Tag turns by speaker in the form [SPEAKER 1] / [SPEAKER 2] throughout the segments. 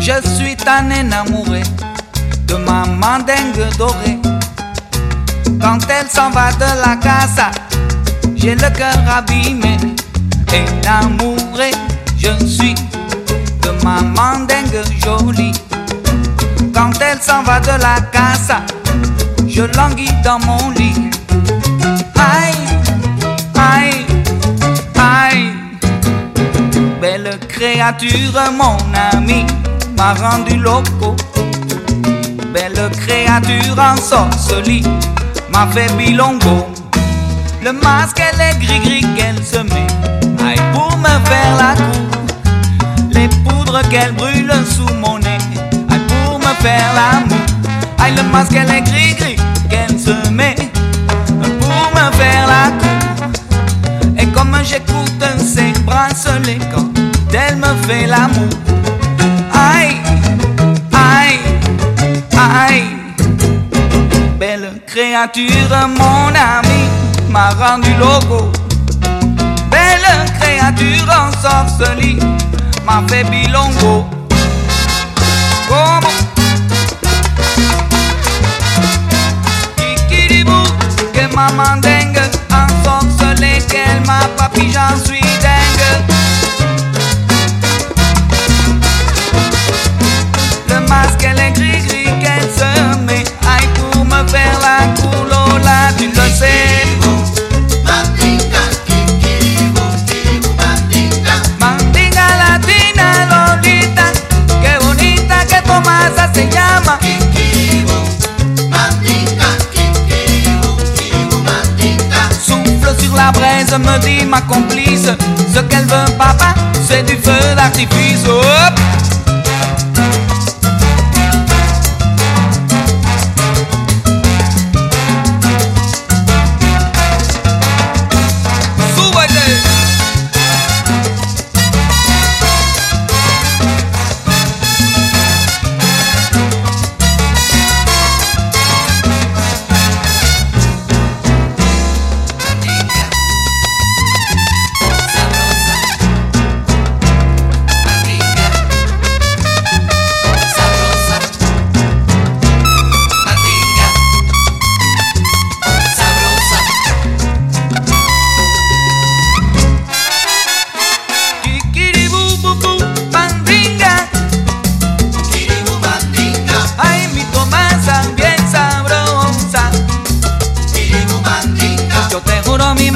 [SPEAKER 1] je suis tan enamoré de ma mandingue dorée. Quand elle s'en va de la casa, j'ai le cœur abîmé, enamoré, je suis de ma mandingue jolie. Quand elle s'en va de la casa, je languis dans mon lit. Aïe, aïe, aïe, belle créature, mon ami, m'a rendu loco. Belle créature en sorcerie, m'a fait bilongo. Le masque, elle est gris-gris qu'elle se met, aïe, pour me faire la cour. Les poudres qu'elle brûle sous mon nez, aïe, pour me faire l'amour. Aïe, le masque, elle est gris-gris Créature, mon ami, m'a rendu loco. Belle créature en sorcerie, m'a fait bilongo. Comment Kikiribou, que ma mandingue en sorcelé, qu'elle m'a papi, j'en suis dingue. La braise, me dit ma complice. Ce qu'elle veut, papa, c'est du feu d'artifice.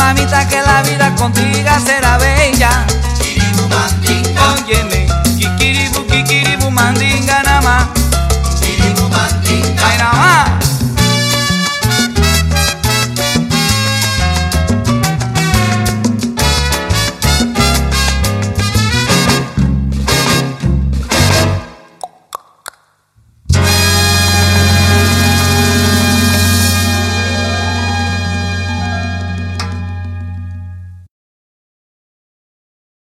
[SPEAKER 1] Mamita, que la vida contigo será bella.